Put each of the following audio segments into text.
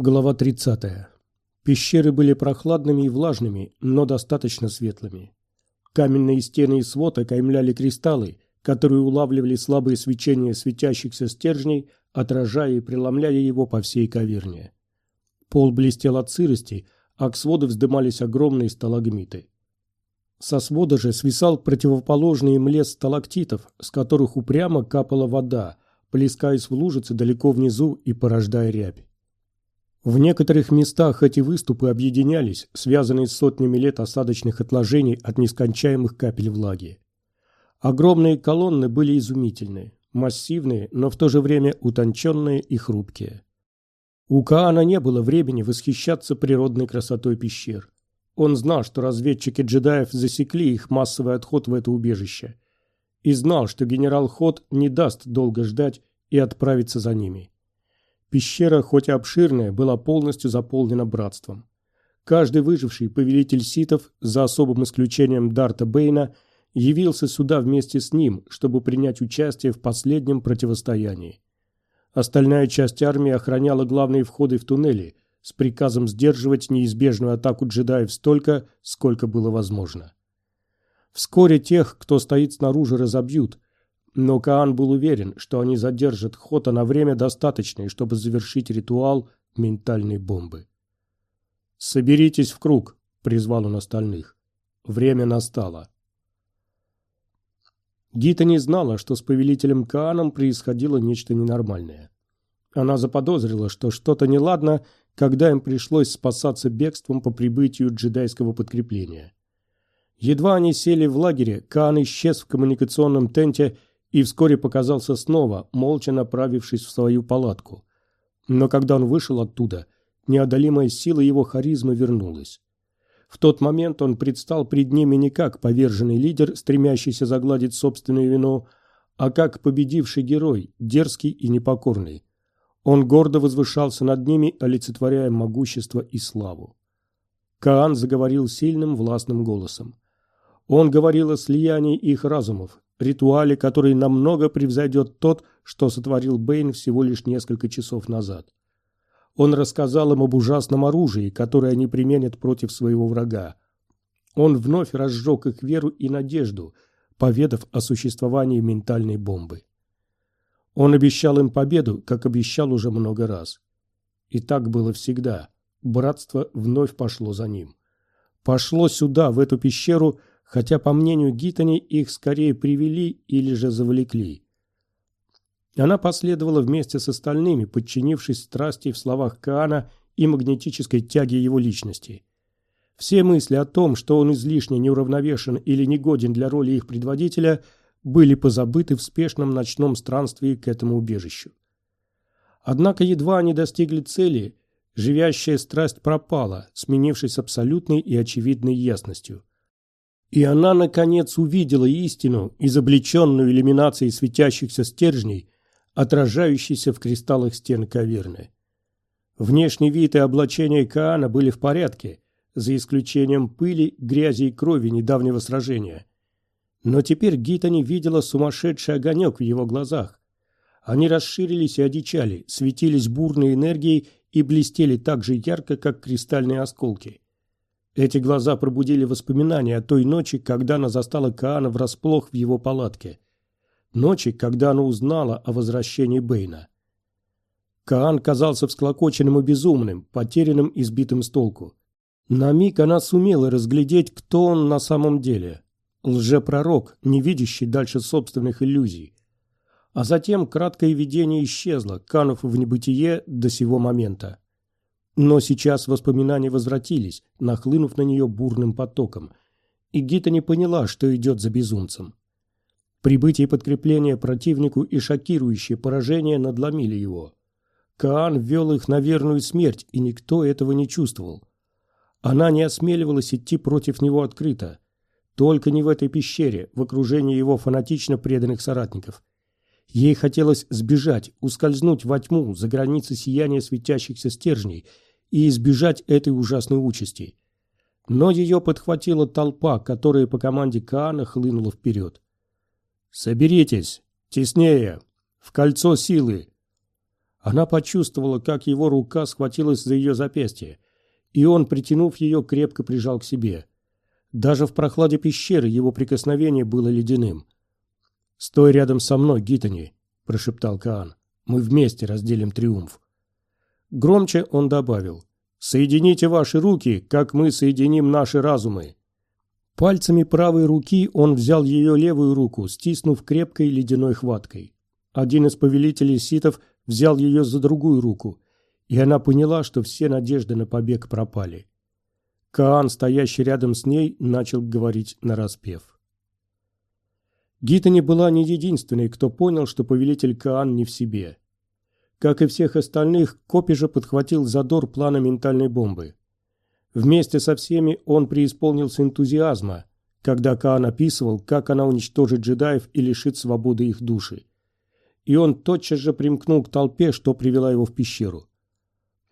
Глава 30. Пещеры были прохладными и влажными, но достаточно светлыми. Каменные стены и свод окаймляли кристаллы, которые улавливали слабые свечения светящихся стержней, отражая и преломляя его по всей каверне. Пол блестел от сырости, а к своду вздымались огромные сталагмиты. Со свода же свисал противоположный им лес сталактитов, с которых упрямо капала вода, плескаясь в лужицы далеко внизу и порождая рябь. В некоторых местах эти выступы объединялись, связанные с сотнями лет осадочных отложений от нескончаемых капель влаги. Огромные колонны были изумительные, массивные, но в то же время утонченные и хрупкие. У Каана не было времени восхищаться природной красотой пещер. Он знал, что разведчики джедаев засекли их массовый отход в это убежище. И знал, что генерал Ход не даст долго ждать и отправиться за ними. Пещера, хоть и обширная, была полностью заполнена братством. Каждый выживший повелитель ситов, за особым исключением Дарта Бейна, явился сюда вместе с ним, чтобы принять участие в последнем противостоянии. Остальная часть армии охраняла главные входы в туннели с приказом сдерживать неизбежную атаку джедаев столько, сколько было возможно. Вскоре тех, кто стоит снаружи, разобьют – но Каан был уверен, что они задержат Хота на время достаточное, чтобы завершить ритуал ментальной бомбы. «Соберитесь в круг», — призвал он остальных. Время настало. Гита не знала, что с повелителем Кааном происходило нечто ненормальное. Она заподозрила, что что-то неладно, когда им пришлось спасаться бегством по прибытию джедайского подкрепления. Едва они сели в лагере, Каан исчез в коммуникационном тенте и вскоре показался снова, молча направившись в свою палатку. Но когда он вышел оттуда, неодолимая сила его харизмы вернулась. В тот момент он предстал пред ними не как поверженный лидер, стремящийся загладить собственную вину, а как победивший герой, дерзкий и непокорный. Он гордо возвышался над ними, олицетворяя могущество и славу. Каан заговорил сильным властным голосом. Он говорил о слиянии их разумов, ритуале, который намного превзойдет тот, что сотворил Бэйн всего лишь несколько часов назад. Он рассказал им об ужасном оружии, которое они применят против своего врага. Он вновь разжег их веру и надежду, поведав о существовании ментальной бомбы. Он обещал им победу, как обещал уже много раз. И так было всегда. Братство вновь пошло за ним. Пошло сюда, в эту пещеру, хотя, по мнению Гитани, их скорее привели или же завлекли. Она последовала вместе с остальными, подчинившись страсти в словах Каана и магнетической тяге его личности. Все мысли о том, что он излишне неуравновешен или негоден для роли их предводителя, были позабыты в спешном ночном странстве к этому убежищу. Однако едва они достигли цели, живящая страсть пропала, сменившись абсолютной и очевидной ясностью. И она, наконец, увидела истину, изобличенную иллюминацией светящихся стержней, отражающейся в кристаллах стен каверны. Внешний вид и облачение Каана были в порядке, за исключением пыли, грязи и крови недавнего сражения. Но теперь Гитани видела сумасшедший огонек в его глазах. Они расширились и одичали, светились бурной энергией и блестели так же ярко, как кристальные осколки. Эти глаза пробудили воспоминания о той ночи, когда она застала Каана врасплох в его палатке. Ночи, когда она узнала о возвращении Бэйна. Каан казался всклокоченным и безумным, потерянным и сбитым с толку. На миг она сумела разглядеть, кто он на самом деле. Лжепророк, не видящий дальше собственных иллюзий. А затем краткое видение исчезло, канув в небытие до сего момента. Но сейчас воспоминания возвратились, нахлынув на нее бурным потоком, и Гита не поняла, что идет за безумцем. Прибытие подкрепления противнику и шокирующее поражение надломили его. Каан ввел их на верную смерть, и никто этого не чувствовал. Она не осмеливалась идти против него открыто. Только не в этой пещере, в окружении его фанатично преданных соратников. Ей хотелось сбежать, ускользнуть во тьму за границы сияния светящихся стержней – и избежать этой ужасной участи. Но ее подхватила толпа, которая по команде Каана хлынула вперед. «Соберитесь! Теснее! В кольцо силы!» Она почувствовала, как его рука схватилась за ее запястье, и он, притянув ее, крепко прижал к себе. Даже в прохладе пещеры его прикосновение было ледяным. «Стой рядом со мной, Гитани», – прошептал Каан. «Мы вместе разделим триумф». Громче он добавил. «Соедините ваши руки, как мы соединим наши разумы». Пальцами правой руки он взял ее левую руку, стиснув крепкой ледяной хваткой. Один из повелителей ситов взял ее за другую руку, и она поняла, что все надежды на побег пропали. Каан, стоящий рядом с ней, начал говорить нараспев. Гитани была не единственной, кто понял, что повелитель Каан не в себе. Как и всех остальных, Копи же подхватил задор плана ментальной бомбы. Вместе со всеми он преисполнился энтузиазма, когда Каан описывал, как она уничтожит джедаев и лишит свободы их души. И он тотчас же примкнул к толпе, что привела его в пещеру.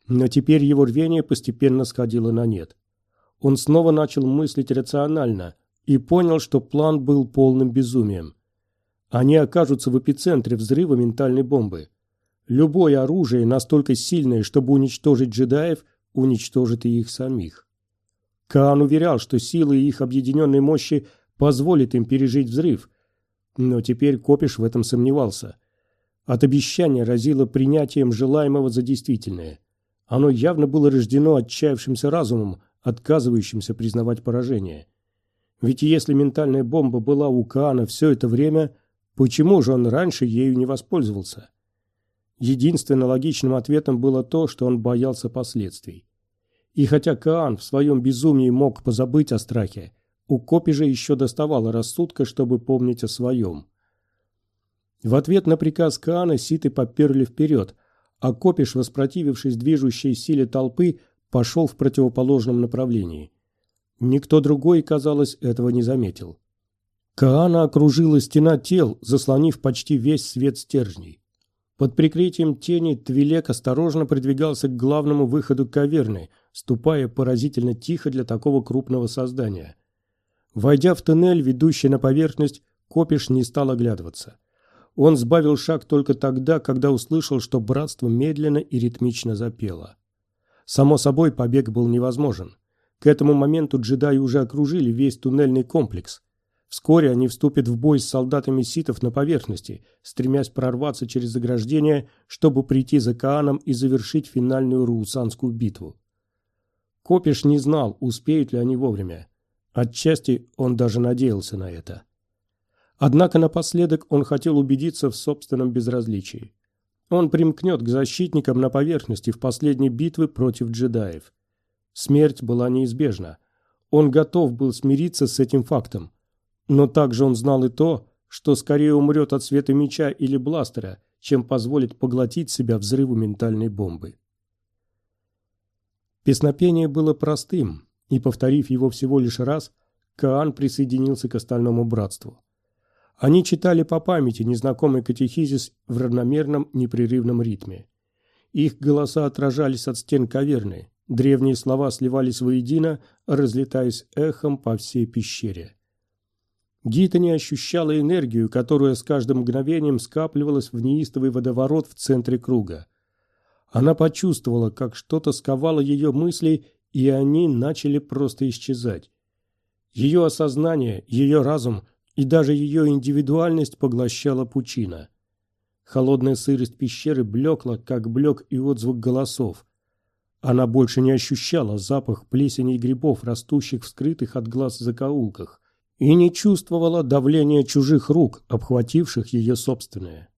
Но теперь его рвение постепенно сходило на нет. Он снова начал мыслить рационально и понял, что план был полным безумием. Они окажутся в эпицентре взрыва ментальной бомбы. Любое оружие, настолько сильное, чтобы уничтожить джедаев, уничтожит и их самих. Каан уверял, что силы их объединенной мощи позволят им пережить взрыв, но теперь Копиш в этом сомневался. От обещания разило принятием желаемого за действительное. Оно явно было рождено отчаявшимся разумом, отказывающимся признавать поражение. Ведь если ментальная бомба была у Каана все это время, почему же он раньше ею не воспользовался? Единственно логичным ответом было то, что он боялся последствий. И хотя Каан в своем безумии мог позабыть о страхе, у Копи же еще доставало рассудка, чтобы помнить о своем. В ответ на приказ Каана ситы поперли вперед, а Копиш, воспротивившись движущей силе толпы, пошел в противоположном направлении. Никто другой, казалось, этого не заметил. Каана окружила стена тел, заслонив почти весь свет стержней. Под прикрытием тени Твилек осторожно продвигался к главному выходу каверны, ступая поразительно тихо для такого крупного создания. Войдя в туннель, ведущий на поверхность, Копиш не стал оглядываться. Он сбавил шаг только тогда, когда услышал, что братство медленно и ритмично запело. Само собой, побег был невозможен. К этому моменту джедаи уже окружили весь туннельный комплекс. Вскоре они вступят в бой с солдатами ситов на поверхности, стремясь прорваться через заграждение, чтобы прийти за Кааном и завершить финальную руусанскую битву. Копиш не знал, успеют ли они вовремя. Отчасти он даже надеялся на это. Однако напоследок он хотел убедиться в собственном безразличии. Он примкнет к защитникам на поверхности в последней битве против джедаев. Смерть была неизбежна. Он готов был смириться с этим фактом. Но также он знал и то, что скорее умрет от света меча или бластера, чем позволит поглотить себя взрыву ментальной бомбы. Песнопение было простым, и, повторив его всего лишь раз, Каан присоединился к остальному братству. Они читали по памяти незнакомый катехизис в равномерном непрерывном ритме. Их голоса отражались от стен каверны, древние слова сливались воедино, разлетаясь эхом по всей пещере. Гита не ощущала энергию, которая с каждым мгновением скапливалась в неистовый водоворот в центре круга. Она почувствовала, как что-то сковало ее мысли, и они начали просто исчезать. Ее осознание, ее разум – и даже ее индивидуальность поглощала пучина. Холодная сырость пещеры блекла, как блек и отзвук голосов. Она больше не ощущала запах плесени и грибов, растущих в скрытых от глаз закоулках, и не чувствовала давления чужих рук, обхвативших ее собственное.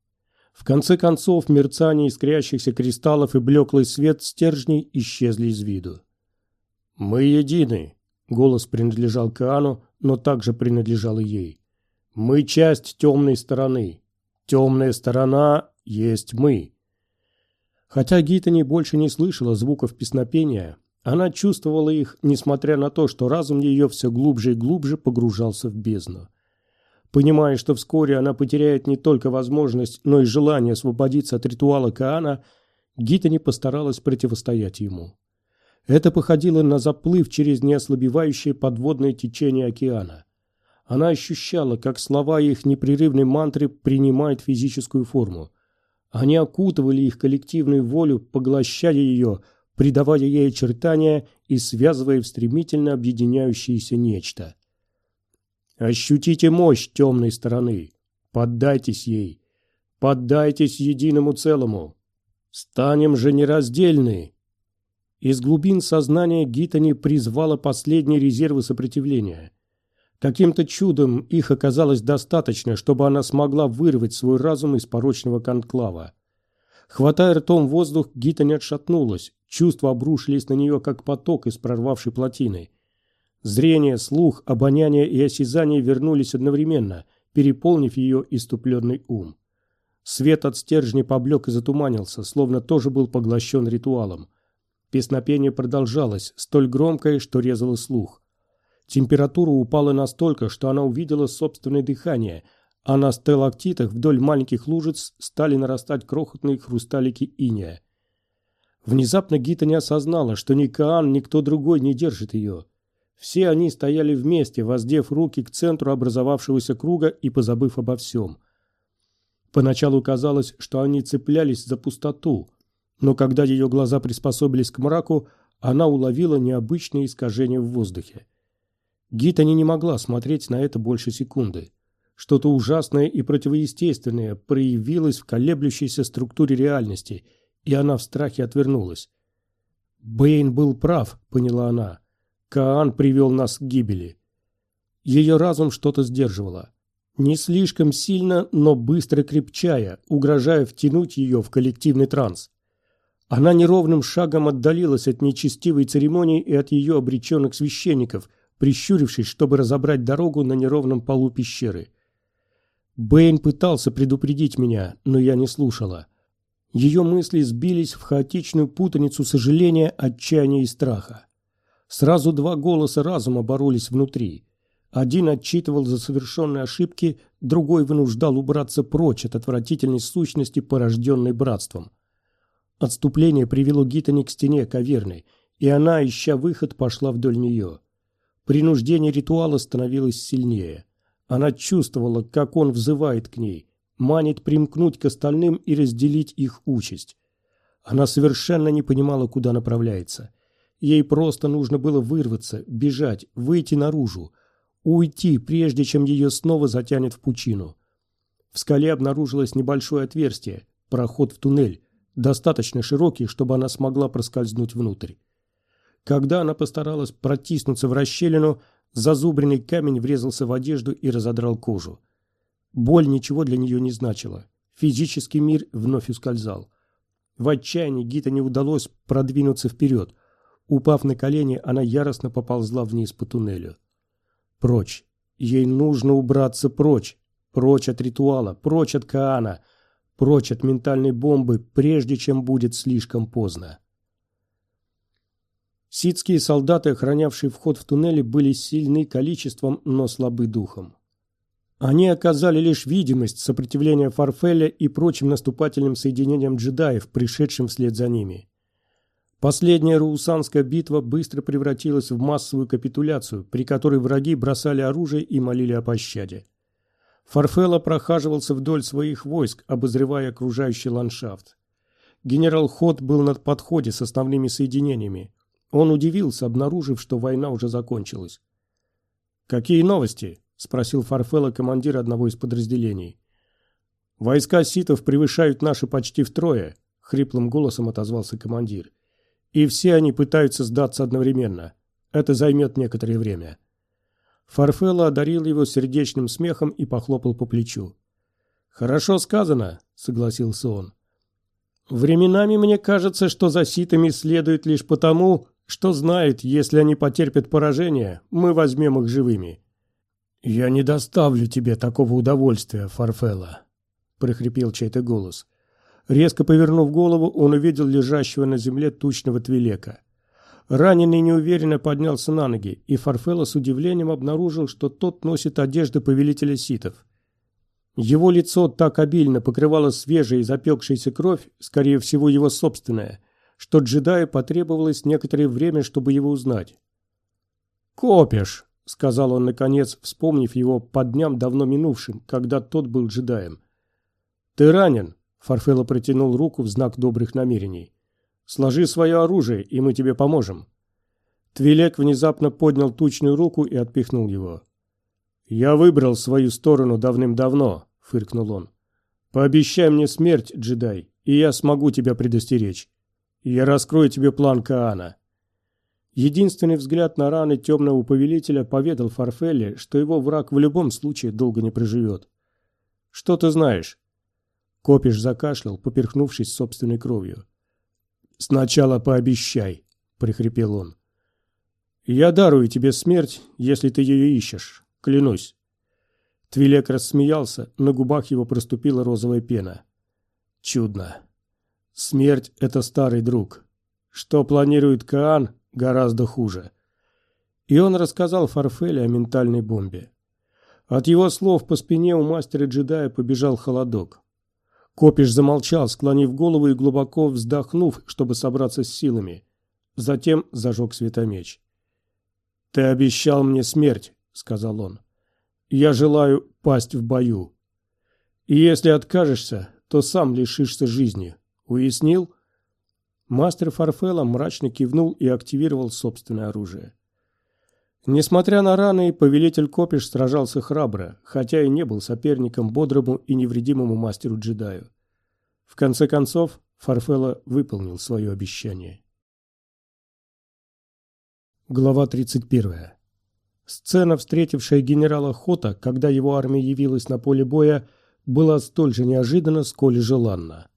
В конце концов, мерцание искрящихся кристаллов и блеклый свет стержней исчезли из виду. «Мы едины», — голос принадлежал Каану, но также принадлежал и ей. Мы часть темной стороны. Темная сторона есть мы. Хотя Гитани больше не слышала звуков песнопения, она чувствовала их, несмотря на то, что разум ее все глубже и глубже погружался в бездну. Понимая, что вскоре она потеряет не только возможность, но и желание освободиться от ритуала Каана, Гитани постаралась противостоять ему. Это походило на заплыв через неослабевающее подводное течение океана. Она ощущала, как слова их непрерывной мантры принимают физическую форму. Они окутывали их коллективную волю, поглощая ее, придавая ей очертания и связывая в стремительно объединяющееся нечто. Ощутите мощь темной стороны. Поддайтесь ей. Поддайтесь единому целому. Станем же нераздельны. Из глубин сознания Гитани призвала последние резервы сопротивления. Каким-то чудом их оказалось достаточно, чтобы она смогла вырвать свой разум из порочного конклава. Хватая ртом воздух, Гита не отшатнулась. Чувства обрушились на нее, как поток из прорвавшей плотины. Зрение, слух, обоняние и осязание вернулись одновременно, переполнив ее иступленный ум. Свет от стержня поблек и затуманился, словно тоже был поглощен ритуалом. Песнопение продолжалось, столь громкое, что резало слух. Температура упала настолько, что она увидела собственное дыхание, а на сталактитах вдоль маленьких лужиц стали нарастать крохотные хрусталики иния. Внезапно Гита не осознала, что ни Каан, ни кто другой не держит ее. Все они стояли вместе, воздев руки к центру образовавшегося круга и позабыв обо всем. Поначалу казалось, что они цеплялись за пустоту, но когда ее глаза приспособились к мраку, она уловила необычные искажения в воздухе. Гитани не могла смотреть на это больше секунды. Что-то ужасное и противоестественное проявилось в колеблющейся структуре реальности, и она в страхе отвернулась. «Бэйн был прав», — поняла она. «Каан привел нас к гибели». Ее разум что-то сдерживало. Не слишком сильно, но быстро крепчая, угрожая втянуть ее в коллективный транс. Она неровным шагом отдалилась от нечестивой церемонии и от ее обреченных священников, прищурившись, чтобы разобрать дорогу на неровном полу пещеры. Бэйн пытался предупредить меня, но я не слушала. Ее мысли сбились в хаотичную путаницу сожаления, отчаяния и страха. Сразу два голоса разума боролись внутри. Один отчитывал за совершенные ошибки, другой вынуждал убраться прочь от отвратительной сущности, порожденной братством. Отступление привело Гитани к стене каверны, и она, ища выход, пошла вдоль нее. Принуждение ритуала становилось сильнее. Она чувствовала, как он взывает к ней, манит примкнуть к остальным и разделить их участь. Она совершенно не понимала, куда направляется. Ей просто нужно было вырваться, бежать, выйти наружу, уйти, прежде чем ее снова затянет в пучину. В скале обнаружилось небольшое отверстие, проход в туннель, достаточно широкий, чтобы она смогла проскользнуть внутрь. Когда она постаралась протиснуться в расщелину, зазубренный камень врезался в одежду и разодрал кожу. Боль ничего для нее не значила. Физический мир вновь ускользал. В отчаянии Гита не удалось продвинуться вперед. Упав на колени, она яростно поползла вниз по туннелю. Прочь. Ей нужно убраться прочь. Прочь от ритуала, прочь от Каана, прочь от ментальной бомбы, прежде чем будет слишком поздно. Ситские солдаты, охранявшие вход в туннели, были сильны количеством, но слабы духом. Они оказали лишь видимость сопротивления Фарфеля и прочим наступательным соединениям джедаев, пришедшим вслед за ними. Последняя Руусанская битва быстро превратилась в массовую капитуляцию, при которой враги бросали оружие и молили о пощаде. Фарфелла прохаживался вдоль своих войск, обозревая окружающий ландшафт. Генерал Ход был на подходе с основными соединениями. Он удивился, обнаружив, что война уже закончилась. «Какие новости?» – спросил Фарфелла командир одного из подразделений. «Войска ситов превышают наши почти втрое», – хриплым голосом отозвался командир. «И все они пытаются сдаться одновременно. Это займет некоторое время». Фарфелла одарил его сердечным смехом и похлопал по плечу. «Хорошо сказано», — согласился он. «Временами мне кажется, что за ситами следует лишь потому, что знает, если они потерпят поражение, мы возьмем их живыми. «Я не доставлю тебе такого удовольствия, Фарфелла», — прохрипел чей-то голос. Резко повернув голову, он увидел лежащего на земле тучного твилека. Раненый неуверенно поднялся на ноги, и Фарфелла с удивлением обнаружил, что тот носит одежды повелителя ситов. Его лицо так обильно покрывало свежая и запекшаяся кровь, скорее всего, его собственная, что джедаю потребовалось некоторое время, чтобы его узнать. «Копиш», — сказал он наконец, вспомнив его по дням давно минувшим, когда тот был джедаем. «Ты ранен?» — Фарфелло протянул руку в знак добрых намерений. «Сложи свое оружие, и мы тебе поможем». Твилек внезапно поднял тучную руку и отпихнул его. «Я выбрал свою сторону давным-давно», — фыркнул он. «Пообещай мне смерть, джедай, и я смогу тебя предостеречь. Я раскрою тебе план Каана». Единственный взгляд на раны темного повелителя поведал Фарфелле, что его враг в любом случае долго не проживет. «Что ты знаешь?» Копиш закашлял, поперхнувшись собственной кровью. «Сначала пообещай», — прихрипел он. «Я дарую тебе смерть, если ты ее ищешь. Клянусь». Твилек рассмеялся, на губах его проступила розовая пена. «Чудно. Смерть — это старый друг. Что планирует Каан, гораздо хуже». И он рассказал Фарфеле о ментальной бомбе. От его слов по спине у мастера-джедая побежал холодок. Копиш замолчал, склонив голову и глубоко вздохнув, чтобы собраться с силами. Затем зажег светомеч. «Ты обещал мне смерть», — сказал он. «Я желаю пасть в бою. И если откажешься, то сам лишишься жизни. Уяснил?» Мастер Фарфелла мрачно кивнул и активировал собственное оружие. Несмотря на раны, повелитель Копиш сражался храбро, хотя и не был соперником бодрому и невредимому мастеру-джедаю. В конце концов, Фарфелла выполнил свое обещание. Глава 31. Сцена, встретившая генерала Хота, когда его армия явилась на поле боя, была столь же неожиданна, сколь и желанна.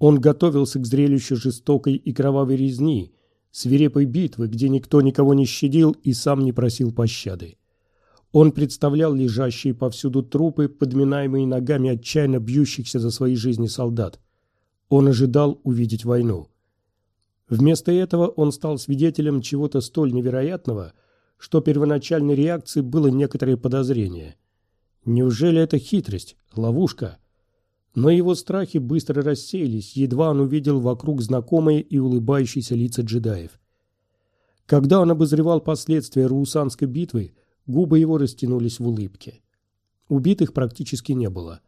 Он готовился к зрелищу жестокой и кровавой резни, свирепой битвы, где никто никого не щадил и сам не просил пощады. Он представлял лежащие повсюду трупы, подминаемые ногами отчаянно бьющихся за свои жизни солдат. Он ожидал увидеть войну. Вместо этого он стал свидетелем чего-то столь невероятного, что первоначальной реакцией было некоторое подозрение. Неужели это хитрость, ловушка? Но его страхи быстро рассеялись, едва он увидел вокруг знакомые и улыбающиеся лица джедаев. Когда он обозревал последствия Руусанской битвы, губы его растянулись в улыбке. Убитых практически не было.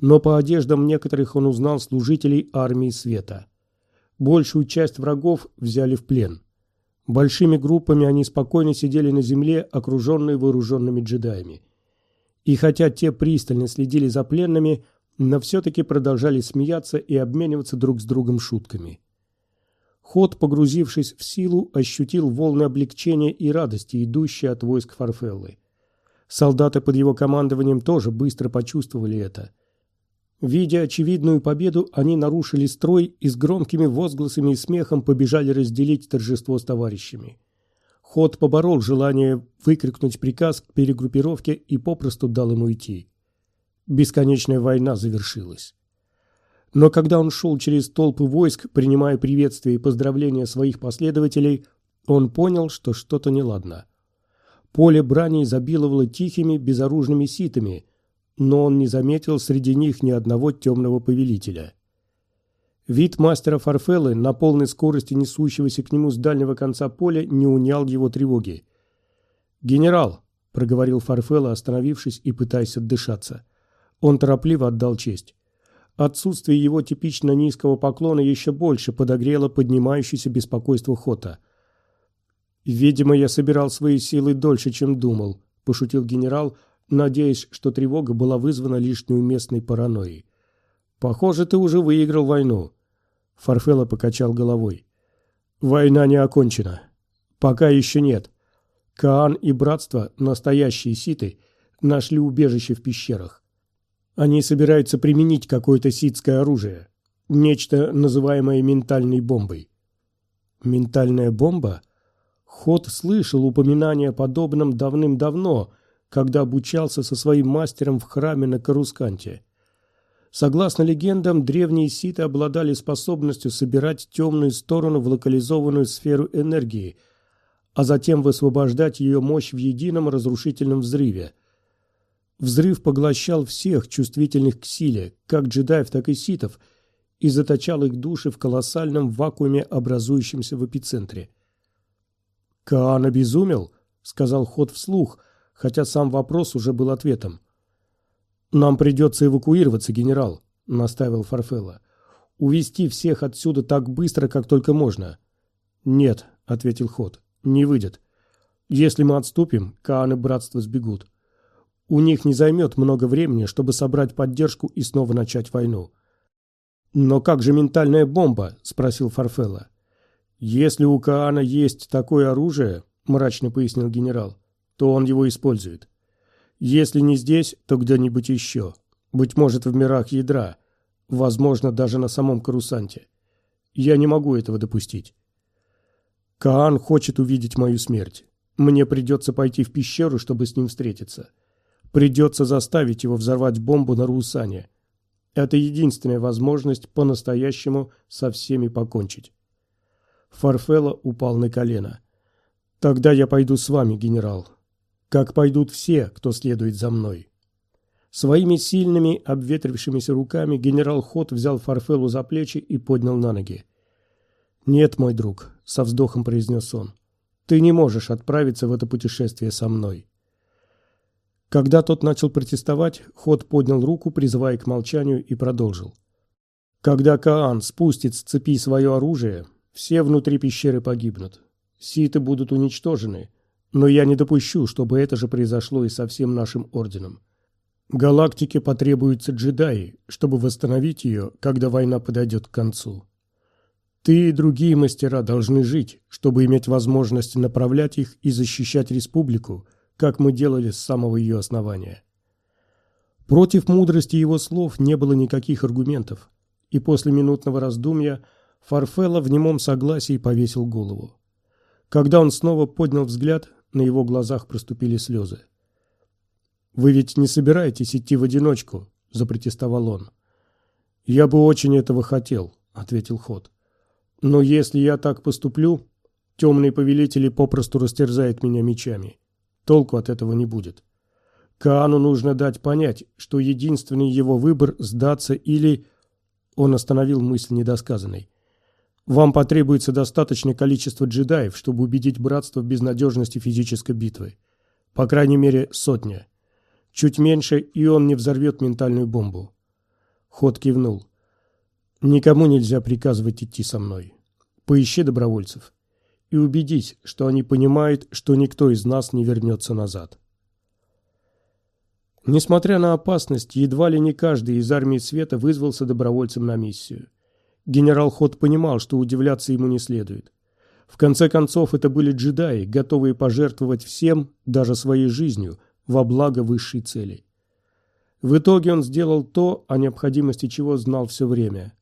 Но по одеждам некоторых он узнал служителей армии света. Большую часть врагов взяли в плен. Большими группами они спокойно сидели на земле, окруженные вооруженными джедаями. И хотя те пристально следили за пленными, но все-таки продолжали смеяться и обмениваться друг с другом шутками. Ход, погрузившись в силу, ощутил волны облегчения и радости, идущие от войск Фарфеллы. Солдаты под его командованием тоже быстро почувствовали это. Видя очевидную победу, они нарушили строй и с громкими возгласами и смехом побежали разделить торжество с товарищами. Ход поборол желание выкрикнуть приказ к перегруппировке и попросту дал ему идти. Бесконечная война завершилась. Но когда он шел через толпы войск, принимая приветствия и поздравления своих последователей, он понял, что что-то неладно. Поле брани изобиловало тихими, безоружными ситами, но он не заметил среди них ни одного темного повелителя. Вид мастера Фарфеллы, на полной скорости несущегося к нему с дальнего конца поля, не унял его тревоги. «Генерал», — проговорил Фарфелла, остановившись и пытаясь отдышаться, — он торопливо отдал честь. Отсутствие его типично низкого поклона еще больше подогрело поднимающееся беспокойство Хота. «Видимо, я собирал свои силы дольше, чем думал», – пошутил генерал, надеясь, что тревога была вызвана лишь неуместной паранойей. «Похоже, ты уже выиграл войну». Фарфелла покачал головой. «Война не окончена. Пока еще нет. Каан и братство, настоящие ситы, нашли убежище в пещерах. Они собираются применить какое-то ситское оружие. Нечто, называемое ментальной бомбой. Ментальная бомба? Ход слышал упоминание о подобном давным-давно, когда обучался со своим мастером в храме на Карусканте. Согласно легендам, древние ситы обладали способностью собирать темную сторону в локализованную сферу энергии, а затем высвобождать ее мощь в едином разрушительном взрыве – Взрыв поглощал всех чувствительных к силе, как джедаев, так и ситов, и заточал их души в колоссальном вакууме, образующемся в эпицентре. «Каан обезумел?» — сказал Ход вслух, хотя сам вопрос уже был ответом. «Нам придется эвакуироваться, генерал. — настаивал Фарфелла. «Увести всех отсюда так быстро, как только можно». «Нет», — ответил Ход, — «не выйдет. Если мы отступим, Каан и Братство сбегут. У них не займет много времени, чтобы собрать поддержку и снова начать войну». «Но как же ментальная бомба?» – спросил Фарфелла. «Если у Каана есть такое оружие, – мрачно пояснил генерал, – то он его использует. Если не здесь, то где-нибудь еще. Быть может, в мирах ядра. Возможно, даже на самом Карусанте. Я не могу этого допустить. Каан хочет увидеть мою смерть. Мне придется пойти в пещеру, чтобы с ним встретиться. Придется заставить его взорвать бомбу на Руусане. Это единственная возможность по-настоящему со всеми покончить. Фарфелла упал на колено. «Тогда я пойду с вами, генерал. Как пойдут все, кто следует за мной». Своими сильными, обветрившимися руками генерал Хот взял Фарфеллу за плечи и поднял на ноги. «Нет, мой друг», — со вздохом произнес он, — «ты не можешь отправиться в это путешествие со мной. Когда тот начал протестовать, Ход поднял руку, призывая к молчанию, и продолжил. «Когда Каан спустит с цепи свое оружие, все внутри пещеры погибнут. Ситы будут уничтожены, но я не допущу, чтобы это же произошло и со всем нашим орденом. Галактике потребуются джедаи, чтобы восстановить ее, когда война подойдет к концу. Ты и другие мастера должны жить, чтобы иметь возможность направлять их и защищать республику, как мы делали с самого ее основания. Против мудрости его слов не было никаких аргументов, и после минутного раздумья Фарфелла в немом согласии повесил голову. Когда он снова поднял взгляд, на его глазах проступили слезы. «Вы ведь не собираетесь идти в одиночку?» – запротестовал он. «Я бы очень этого хотел», – ответил Ход. «Но если я так поступлю, темные повелители попросту растерзают меня мечами. Толку от этого не будет. Каану нужно дать понять, что единственный его выбор – сдаться или… Он остановил мысль недосказанной. Вам потребуется достаточное количество джедаев, чтобы убедить братство в безнадежности физической битвы. По крайней мере, сотня. Чуть меньше, и он не взорвет ментальную бомбу. Ход кивнул. Никому нельзя приказывать идти со мной. Поищи добровольцев и убедись, что они понимают, что никто из нас не вернется назад. Несмотря на опасность, едва ли не каждый из армии света вызвался добровольцем на миссию. Генерал Ход понимал, что удивляться ему не следует. В конце концов, это были джедаи, готовые пожертвовать всем, даже своей жизнью, во благо высшей цели. В итоге он сделал то, о необходимости чего знал все время.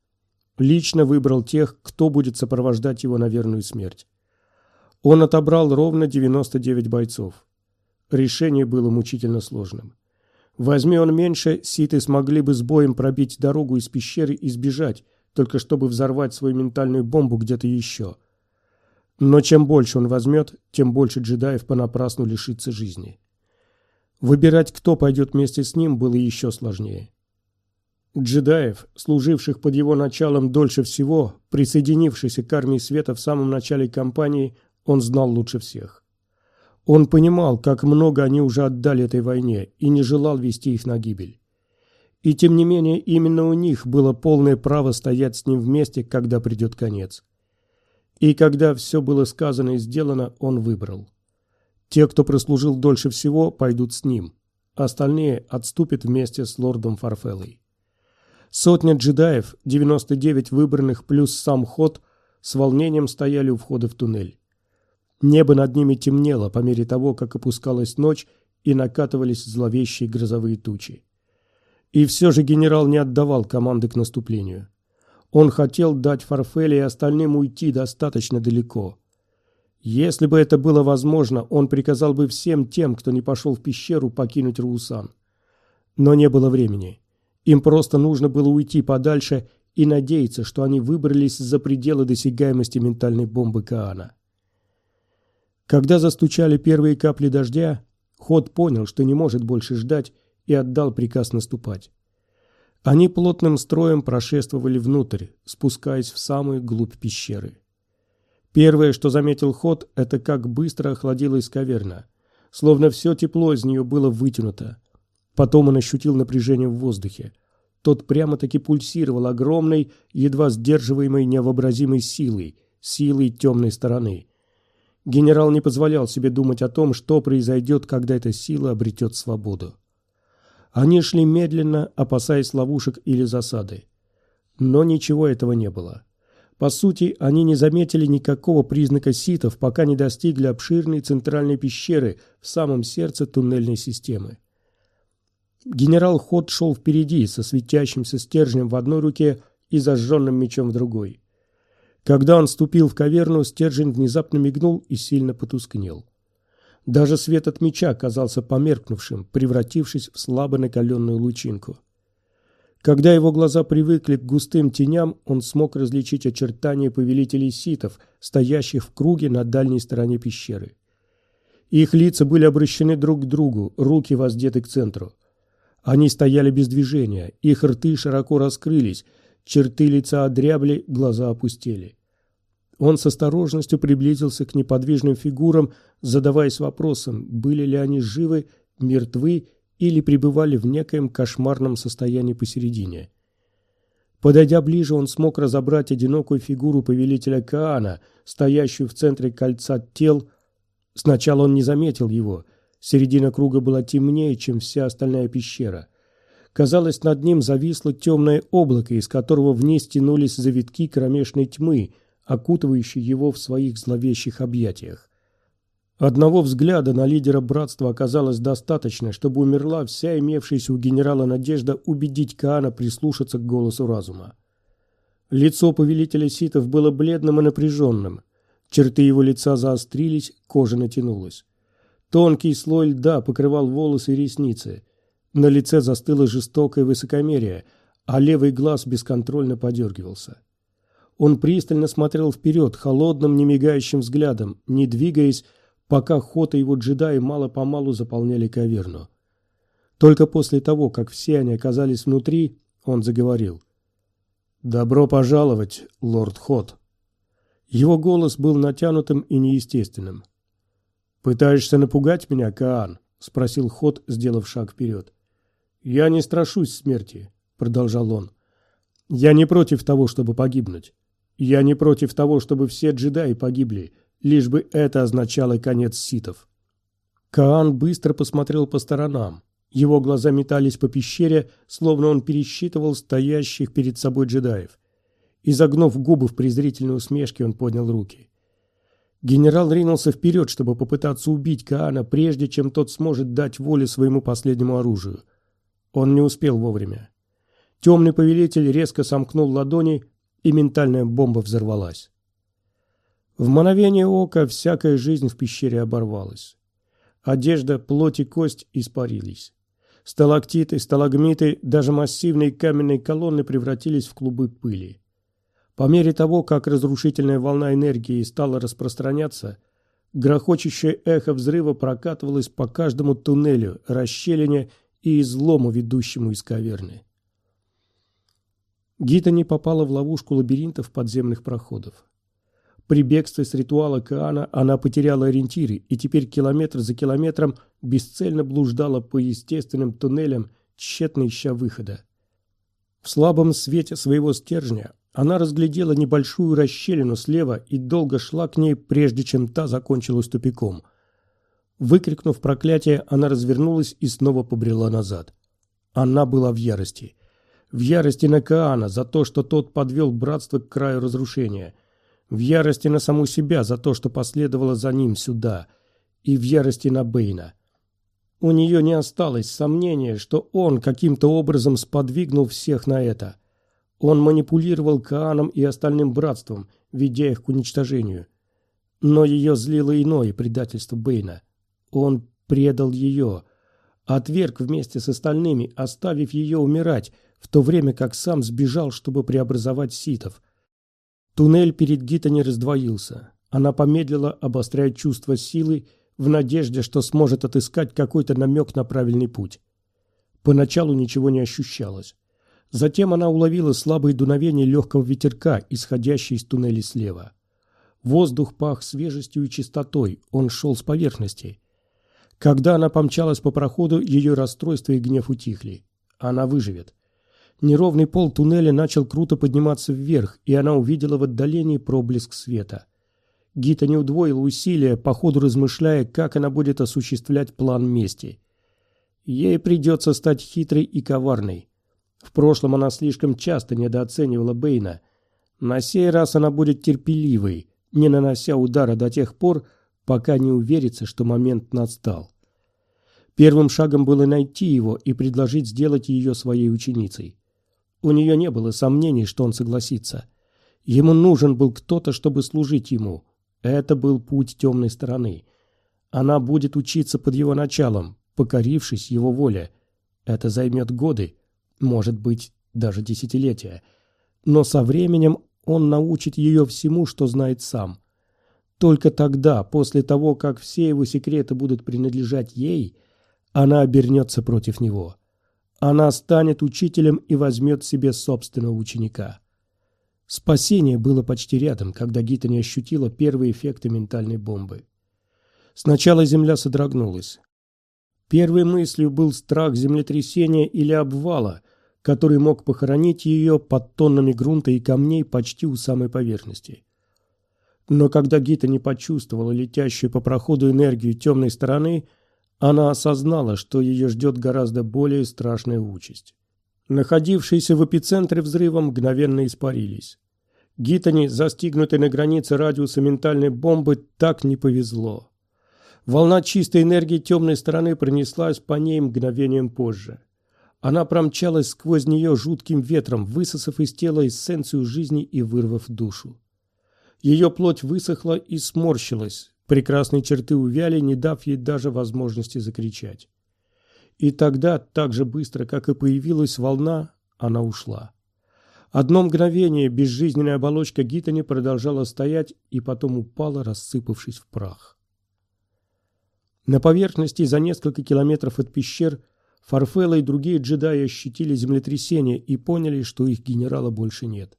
Лично выбрал тех, кто будет сопровождать его на верную смерть. Он отобрал ровно 99 бойцов. Решение было мучительно сложным. Возьми он меньше, ситы смогли бы с боем пробить дорогу из пещеры и сбежать, только чтобы взорвать свою ментальную бомбу где-то еще. Но чем больше он возьмет, тем больше джедаев понапрасну лишится жизни. Выбирать, кто пойдет вместе с ним, было еще сложнее. Джедаев, служивших под его началом дольше всего, присоединившихся к армии света в самом начале кампании, он знал лучше всех. Он понимал, как много они уже отдали этой войне и не желал вести их на гибель. И тем не менее, именно у них было полное право стоять с ним вместе, когда придет конец. И когда все было сказано и сделано, он выбрал. Те, кто прослужил дольше всего, пойдут с ним. Остальные отступят вместе с лордом Фарфеллой. Сотня джедаев, 99 выбранных плюс сам ход, с волнением стояли у входа в туннель. Небо над ними темнело по мере того, как опускалась ночь и накатывались зловещие грозовые тучи. И все же генерал не отдавал команды к наступлению. Он хотел дать Фарфеле и остальным уйти достаточно далеко. Если бы это было возможно, он приказал бы всем тем, кто не пошел в пещеру, покинуть Руусан. Но не было времени. Им просто нужно было уйти подальше и надеяться, что они выбрались за пределы досягаемости ментальной бомбы Каана. Когда застучали первые капли дождя, Ход понял, что не может больше ждать, и отдал приказ наступать. Они плотным строем прошествовали внутрь, спускаясь в самую глубь пещеры. Первое, что заметил Ход, это как быстро охладилась каверна, словно все тепло из нее было вытянуто. Потом он ощутил напряжение в воздухе. Тот прямо-таки пульсировал огромной, едва сдерживаемой невообразимой силой, силой темной стороны. Генерал не позволял себе думать о том, что произойдет, когда эта сила обретет свободу. Они шли медленно, опасаясь ловушек или засады. Но ничего этого не было. По сути, они не заметили никакого признака ситов, пока не достигли обширной центральной пещеры в самом сердце туннельной системы. Генерал Ход шел впереди со светящимся стержнем в одной руке и зажженным мечом в другой. Когда он ступил в каверну, стержень внезапно мигнул и сильно потускнел. Даже свет от меча казался померкнувшим, превратившись в слабо накаленную лучинку. Когда его глаза привыкли к густым теням, он смог различить очертания повелителей ситов, стоящих в круге на дальней стороне пещеры. Их лица были обращены друг к другу, руки воздеты к центру. Они стояли без движения, их рты широко раскрылись, черты лица одрябли, глаза опустели. Он с осторожностью приблизился к неподвижным фигурам, задаваясь вопросом, были ли они живы, мертвы или пребывали в некоем кошмарном состоянии посередине. Подойдя ближе, он смог разобрать одинокую фигуру повелителя Каана, стоящую в центре кольца тел. Сначала он не заметил его. Середина круга была темнее, чем вся остальная пещера. Казалось, над ним зависло темное облако, из которого вниз тянулись завитки кромешной тьмы, окутывающие его в своих зловещих объятиях. Одного взгляда на лидера братства оказалось достаточно, чтобы умерла вся имевшаяся у генерала надежда убедить Каана прислушаться к голосу разума. Лицо повелителя ситов было бледным и напряженным. Черты его лица заострились, кожа натянулась. Тонкий слой льда покрывал волосы и ресницы. На лице застыло жестокое высокомерие, а левый глаз бесконтрольно подергивался. Он пристально смотрел вперед, холодным, немигающим взглядом, не двигаясь, пока Хот и его джедаи мало-помалу заполняли каверну. Только после того, как все они оказались внутри, он заговорил. «Добро пожаловать, лорд Хот». Его голос был натянутым и неестественным. «Пытаешься напугать меня, Каан?» — спросил Хот, сделав шаг вперед. «Я не страшусь смерти», — продолжал он. «Я не против того, чтобы погибнуть. Я не против того, чтобы все джедаи погибли, лишь бы это означало конец ситов. Каан быстро посмотрел по сторонам. Его глаза метались по пещере, словно он пересчитывал стоящих перед собой джедаев. Изогнув губы в презрительной усмешке, он поднял руки. Генерал ринулся вперед, чтобы попытаться убить Каана, прежде чем тот сможет дать волю своему последнему оружию. Он не успел вовремя. Темный повелитель резко сомкнул ладони, и ментальная бомба взорвалась. В мгновение ока всякая жизнь в пещере оборвалась. Одежда, плоть и кость испарились. Сталактиты, сталагмиты, даже массивные каменные колонны превратились в клубы пыли. По мере того, как разрушительная волна энергии стала распространяться, грохочущее эхо взрыва прокатывалось по каждому туннелю, расщелине и излому, ведущему из каверны. Гита не попала в ловушку лабиринтов подземных проходов. При бегстве с ритуала Каана она потеряла ориентиры и теперь километр за километром бесцельно блуждала по естественным туннелям, тщетно ища выхода. В слабом свете своего стержня она разглядела небольшую расщелину слева и долго шла к ней, прежде чем та закончилась тупиком. Выкрикнув проклятие, она развернулась и снова побрела назад. Она была в ярости. В ярости на Каана за то, что тот подвел братство к краю разрушения – в ярости на саму себя за то, что последовало за ним сюда, и в ярости на Бэйна. У нее не осталось сомнения, что он каким-то образом сподвигнул всех на это. Он манипулировал Кааном и остальным братством, ведя их к уничтожению. Но ее злило иное предательство Бэйна. Он предал ее, отверг вместе с остальными, оставив ее умирать, в то время как сам сбежал, чтобы преобразовать ситов – Туннель перед Гитани раздвоился. Она помедлила, обостряя чувство силы, в надежде, что сможет отыскать какой-то намек на правильный путь. Поначалу ничего не ощущалось. Затем она уловила слабые дуновения легкого ветерка, исходящий из туннеля слева. Воздух пах свежестью и чистотой, он шел с поверхности. Когда она помчалась по проходу, ее расстройство и гнев утихли. Она выживет. Неровный пол туннеля начал круто подниматься вверх, и она увидела в отдалении проблеск света. Гита не удвоила усилия, по ходу размышляя, как она будет осуществлять план мести. Ей придется стать хитрой и коварной. В прошлом она слишком часто недооценивала Бэйна. На сей раз она будет терпеливой, не нанося удара до тех пор, пока не уверится, что момент настал. Первым шагом было найти его и предложить сделать ее своей ученицей. У нее не было сомнений, что он согласится. Ему нужен был кто-то, чтобы служить ему. Это был путь темной стороны. Она будет учиться под его началом, покорившись его воле. Это займет годы, может быть, даже десятилетия. Но со временем он научит ее всему, что знает сам. Только тогда, после того, как все его секреты будут принадлежать ей, она обернется против него. Она станет учителем и возьмет себе собственного ученика. Спасение было почти рядом, когда Гита не ощутила первые эффекты ментальной бомбы. Сначала земля содрогнулась. Первой мыслью был страх землетрясения или обвала, который мог похоронить ее под тоннами грунта и камней почти у самой поверхности. Но когда Гита не почувствовала летящую по проходу энергию темной стороны, она осознала, что ее ждет гораздо более страшная участь. Находившиеся в эпицентре взрыва мгновенно испарились. Гитани, застигнутой на границе радиуса ментальной бомбы, так не повезло. Волна чистой энергии темной стороны пронеслась по ней мгновением позже. Она промчалась сквозь нее жутким ветром, высосав из тела эссенцию жизни и вырвав душу. Ее плоть высохла и сморщилась, прекрасные черты увяли, не дав ей даже возможности закричать. И тогда, так же быстро, как и появилась волна, она ушла. Одно мгновение безжизненная оболочка Гитани продолжала стоять и потом упала, рассыпавшись в прах. На поверхности за несколько километров от пещер Фарфелла и другие джедаи ощутили землетрясение и поняли, что их генерала больше нет.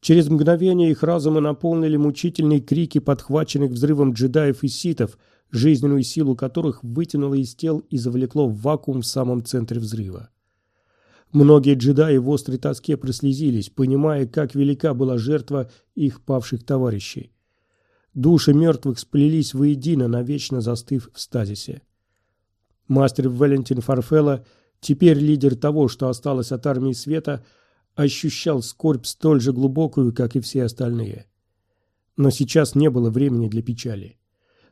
Через мгновение их разумы наполнили мучительные крики подхваченных взрывом джедаев и ситов, жизненную силу которых вытянуло из тел и завлекло в вакуум в самом центре взрыва. Многие джедаи в острой тоске прослезились, понимая, как велика была жертва их павших товарищей. Души мертвых сплелись воедино, навечно застыв в стазисе. Мастер Валентин Фарфелла, теперь лидер того, что осталось от армии света, ощущал скорбь столь же глубокую, как и все остальные. Но сейчас не было времени для печали.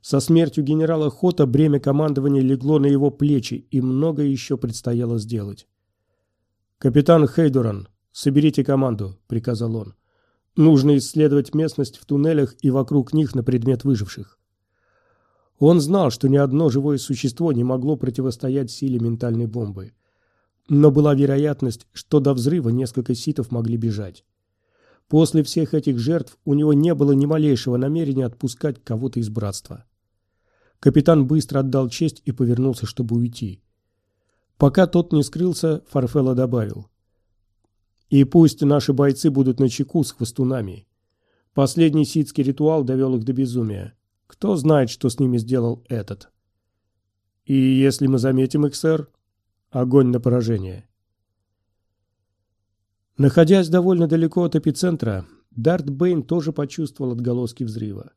Со смертью генерала Хота бремя командования легло на его плечи, и многое еще предстояло сделать. «Капитан Хейдуран, соберите команду», — приказал он. «Нужно исследовать местность в туннелях и вокруг них на предмет выживших». Он знал, что ни одно живое существо не могло противостоять силе ментальной бомбы. Но была вероятность, что до взрыва несколько ситов могли бежать. После всех этих жертв у него не было ни малейшего намерения отпускать кого-то из братства. Капитан быстро отдал честь и повернулся, чтобы уйти. Пока тот не скрылся, Фарфелла добавил. «И пусть наши бойцы будут на чеку с хвостунами. Последний ситский ритуал довел их до безумия. Кто знает, что с ними сделал этот?» «И если мы заметим их, сэр?» Огонь на поражение. Находясь довольно далеко от эпицентра, Дарт Бэйн тоже почувствовал отголоски взрыва.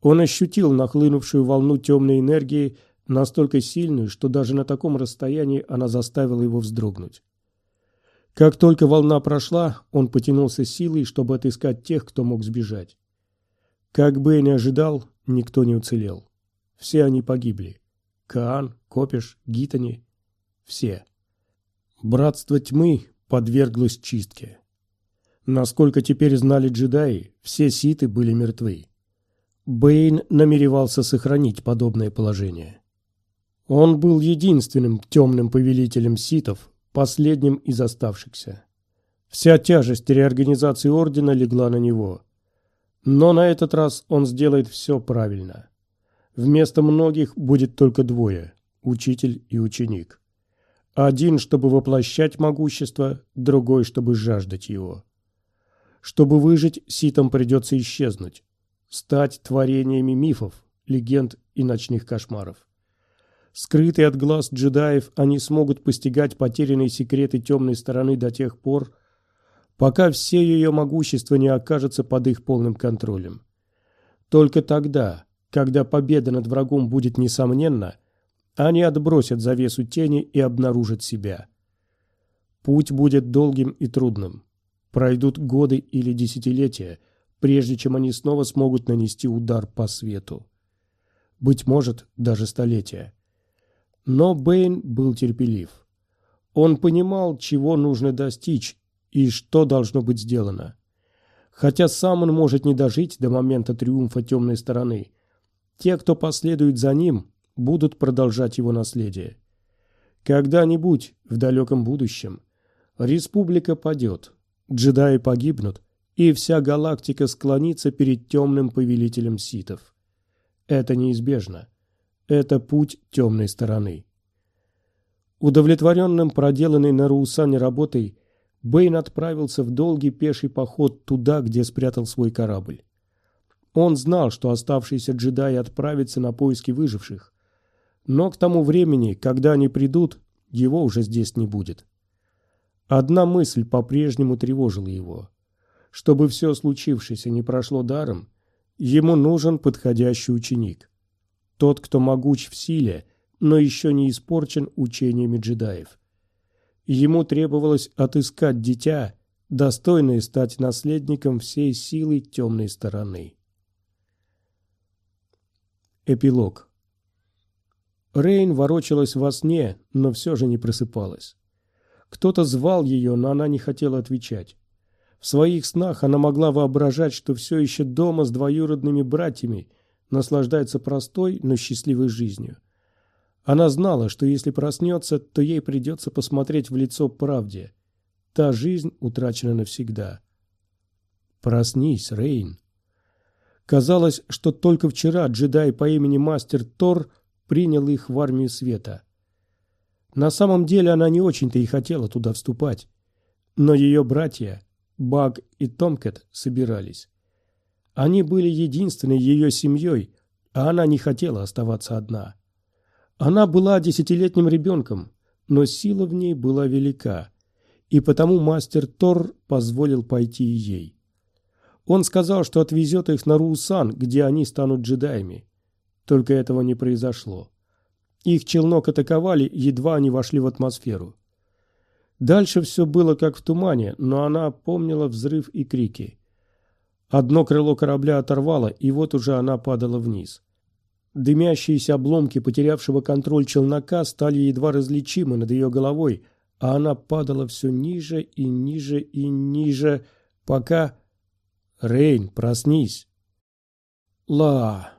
Он ощутил нахлынувшую волну темной энергии, настолько сильную, что даже на таком расстоянии она заставила его вздрогнуть. Как только волна прошла, он потянулся силой, чтобы отыскать тех, кто мог сбежать. Как бы и ожидал, никто не уцелел. Все они погибли. Каан, Копиш, Гитани все. Братство тьмы подверглось чистке. Насколько теперь знали джедаи, все ситы были мертвы. Бэйн намеревался сохранить подобное положение. Он был единственным темным повелителем ситов, последним из оставшихся. Вся тяжесть реорганизации Ордена легла на него. Но на этот раз он сделает все правильно. Вместо многих будет только двое – учитель и ученик. Один, чтобы воплощать могущество, другой, чтобы жаждать его. Чтобы выжить, ситам придется исчезнуть, стать творениями мифов, легенд и ночных кошмаров. Скрытые от глаз джедаев, они смогут постигать потерянные секреты темной стороны до тех пор, пока все ее могущество не окажется под их полным контролем. Только тогда, когда победа над врагом будет несомненна, они отбросят завесу тени и обнаружат себя. Путь будет долгим и трудным. Пройдут годы или десятилетия, прежде чем они снова смогут нанести удар по свету. Быть может, даже столетия. Но Бэйн был терпелив. Он понимал, чего нужно достичь и что должно быть сделано. Хотя сам он может не дожить до момента триумфа темной стороны. Те, кто последует за ним, будут продолжать его наследие. Когда-нибудь, в далеком будущем, республика падет, джедаи погибнут, и вся галактика склонится перед темным повелителем ситов. Это неизбежно. Это путь темной стороны. Удовлетворенным проделанной на Руусане работой, Бэйн отправился в долгий пеший поход туда, где спрятал свой корабль. Он знал, что оставшиеся джедаи отправятся на поиски выживших. Но к тому времени, когда они придут, его уже здесь не будет. Одна мысль по-прежнему тревожила его. Чтобы все случившееся не прошло даром, ему нужен подходящий ученик. Тот, кто могуч в силе, но еще не испорчен учениями джедаев. Ему требовалось отыскать дитя, достойное стать наследником всей силы темной стороны. Эпилог Рейн ворочалась во сне, но все же не просыпалась. Кто-то звал ее, но она не хотела отвечать. В своих снах она могла воображать, что все еще дома с двоюродными братьями, наслаждается простой, но счастливой жизнью. Она знала, что если проснется, то ей придется посмотреть в лицо правде. Та жизнь утрачена навсегда. Проснись, Рейн. Казалось, что только вчера джедай по имени Мастер Тор принял их в армию света. На самом деле она не очень-то и хотела туда вступать. Но ее братья, Баг и Томкет, собирались. Они были единственной ее семьей, а она не хотела оставаться одна. Она была десятилетним ребенком, но сила в ней была велика, и потому мастер Тор позволил пойти ей. Он сказал, что отвезет их на Руусан, где они станут джедаями. Только этого не произошло. Их челнок атаковали, едва они вошли в атмосферу. Дальше все было как в тумане, но она помнила взрыв и крики. Одно крыло корабля оторвало, и вот уже она падала вниз. Дымящиеся обломки потерявшего контроль челнока стали едва различимы над ее головой, а она падала все ниже и ниже и ниже, пока... «Рейн, проснись!» Лаа.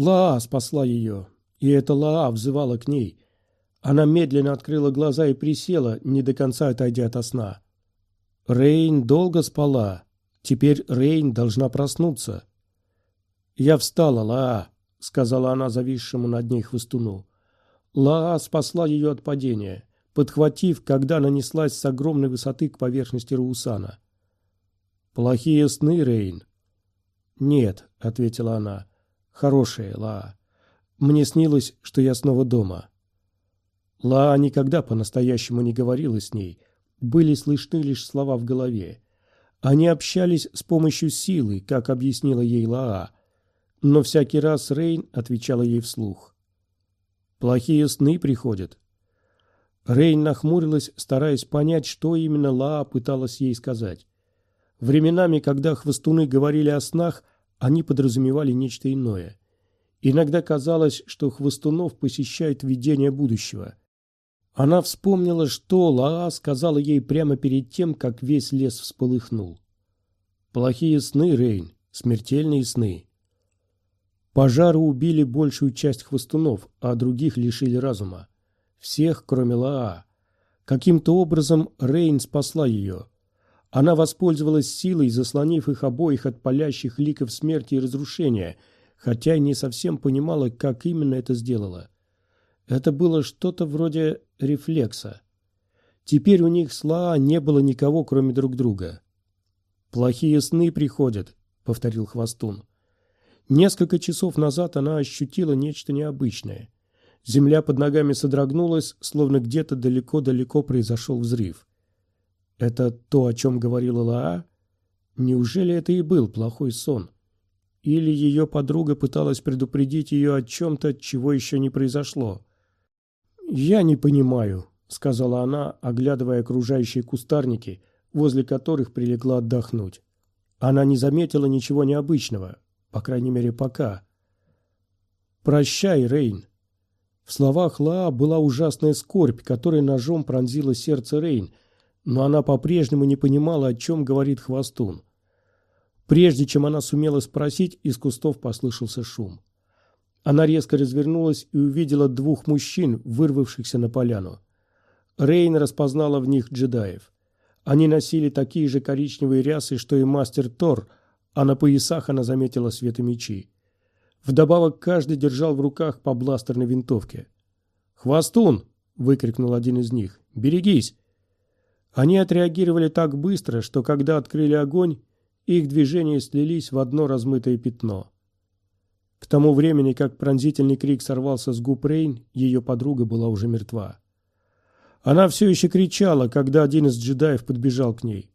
Лаа спасла ее, и эта Лаа взывала к ней. Она медленно открыла глаза и присела, не до конца отойдя от сна. Рейн долго спала. Теперь Рейн должна проснуться. «Я встала, Лаа», — сказала она зависшему над ней хвостуну. Лаа спасла ее от падения, подхватив, когда нанеслась с огромной высоты к поверхности Руусана. «Плохие сны, Рейн?» «Нет», — ответила она. «Хорошие, Лаа. Мне снилось, что я снова дома». Лаа никогда по-настоящему не говорила с ней. Были слышны лишь слова в голове. Они общались с помощью силы, как объяснила ей Лаа, но всякий раз Рейн отвечала ей вслух. «Плохие сны приходят». Рейн нахмурилась, стараясь понять, что именно Лаа пыталась ей сказать. Временами, когда хвостуны говорили о снах, они подразумевали нечто иное. Иногда казалось, что хвостунов посещает видение будущего. Она вспомнила, что Лаа сказала ей прямо перед тем, как весь лес всполыхнул. «Плохие сны, Рейн, смертельные сны. Пожары убили большую часть хвостунов, а других лишили разума. Всех, кроме Лаа. Каким-то образом Рейн спасла ее. Она воспользовалась силой, заслонив их обоих от палящих ликов смерти и разрушения, хотя и не совсем понимала, как именно это сделала. Это было что-то вроде рефлекса. Теперь у них с Лаа не было никого, кроме друг друга. «Плохие сны приходят», — повторил Хвостун. Несколько часов назад она ощутила нечто необычное. Земля под ногами содрогнулась, словно где-то далеко-далеко произошел взрыв. Это то, о чем говорила Лаа? Неужели это и был плохой сон? Или ее подруга пыталась предупредить ее о чем-то, чего еще не произошло? «Я не понимаю», — сказала она, оглядывая окружающие кустарники, возле которых прилегла отдохнуть. Она не заметила ничего необычного, по крайней мере, пока. «Прощай, Рейн». В словах Лаа была ужасная скорбь, которая ножом пронзила сердце Рейн, но она по-прежнему не понимала, о чем говорит Хвостун. Прежде чем она сумела спросить, из кустов послышался шум. Она резко развернулась и увидела двух мужчин, вырвавшихся на поляну. Рейн распознала в них джедаев. Они носили такие же коричневые рясы, что и мастер Тор, а на поясах она заметила светы мечи. Вдобавок каждый держал в руках по бластерной винтовке. «Хвостун!» – выкрикнул один из них. «Берегись!» Они отреагировали так быстро, что когда открыли огонь, их движения слились в одно размытое пятно. К тому времени, как пронзительный крик сорвался с губ Рейн, ее подруга была уже мертва. Она все еще кричала, когда один из джедаев подбежал к ней.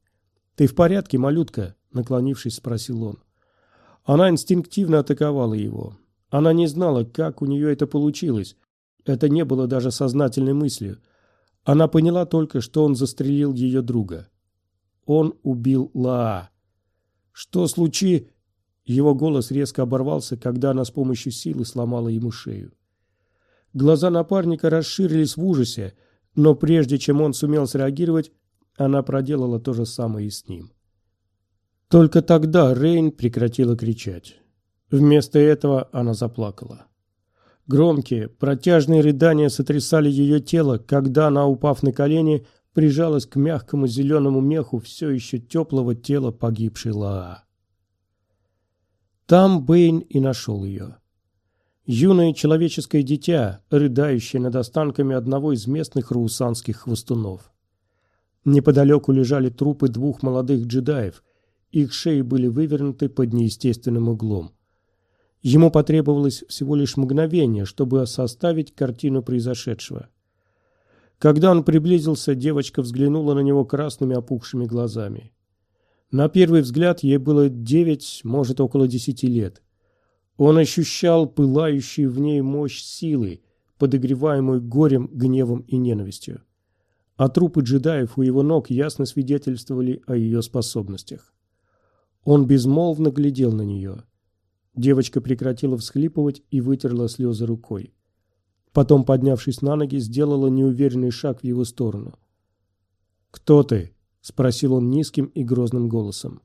«Ты в порядке, малютка?» – наклонившись, спросил он. Она инстинктивно атаковала его. Она не знала, как у нее это получилось. Это не было даже сознательной мыслью. Она поняла только, что он застрелил ее друга. Он убил Лаа. «Что случи...» Его голос резко оборвался, когда она с помощью силы сломала ему шею. Глаза напарника расширились в ужасе, но прежде чем он сумел среагировать, она проделала то же самое и с ним. Только тогда Рейн прекратила кричать. Вместо этого она заплакала. Громкие, протяжные рыдания сотрясали ее тело, когда она, упав на колени, прижалась к мягкому зеленому меху все еще теплого тела погибшей Лаа. Там Бэйн и нашел ее. Юное человеческое дитя, рыдающее над останками одного из местных раусанских хвостунов. Неподалеку лежали трупы двух молодых джедаев, их шеи были вывернуты под неестественным углом. Ему потребовалось всего лишь мгновение, чтобы составить картину произошедшего. Когда он приблизился, девочка взглянула на него красными опухшими глазами. На первый взгляд ей было девять, может, около десяти лет. Он ощущал пылающую в ней мощь силы, подогреваемую горем, гневом и ненавистью. А трупы джедаев у его ног ясно свидетельствовали о ее способностях. Он безмолвно глядел на нее. Девочка прекратила всхлипывать и вытерла слезы рукой. Потом, поднявшись на ноги, сделала неуверенный шаг в его сторону. «Кто ты?» – спросил он низким и грозным голосом.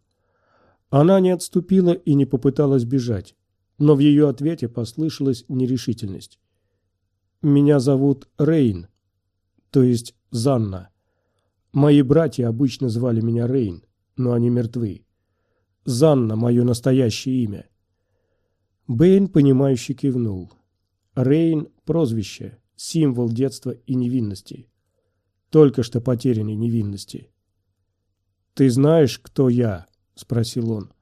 Она не отступила и не попыталась бежать, но в ее ответе послышалась нерешительность. «Меня зовут Рейн, то есть Занна. Мои братья обычно звали меня Рейн, но они мертвы. Занна – мое настоящее имя». Бэйн, понимающе кивнул. Рейн – прозвище, символ детства и невинности. Только что потерянной невинности. «Ты знаешь, кто я?» – спросил он.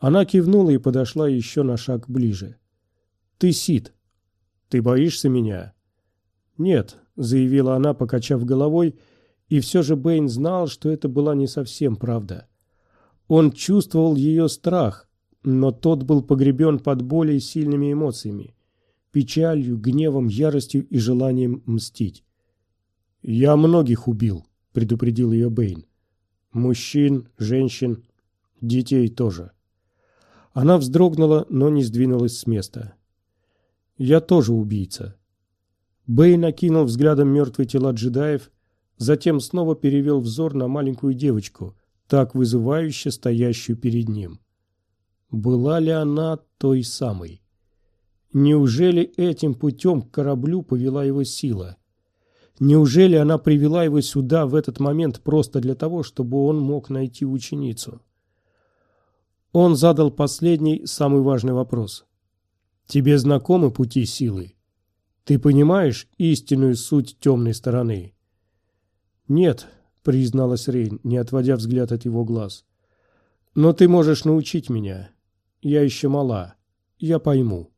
Она кивнула и подошла еще на шаг ближе. «Ты Сид. Ты боишься меня?» «Нет», – заявила она, покачав головой, и все же Бэйн знал, что это была не совсем правда. Он чувствовал ее страх, но тот был погребен под более сильными эмоциями печалью, гневом, яростью и желанием мстить. «Я многих убил», — предупредил ее Бэйн. «Мужчин, женщин, детей тоже». Она вздрогнула, но не сдвинулась с места. «Я тоже убийца». Бэйн окинул взглядом мертвые тела джедаев, затем снова перевел взор на маленькую девочку, так вызывающе стоящую перед ним. Была ли она той самой? Неужели этим путем к кораблю повела его сила? Неужели она привела его сюда в этот момент просто для того, чтобы он мог найти ученицу? Он задал последний, самый важный вопрос. «Тебе знакомы пути силы? Ты понимаешь истинную суть темной стороны?» «Нет», — призналась Рейн, не отводя взгляд от его глаз. «Но ты можешь научить меня. Я еще мала. Я пойму».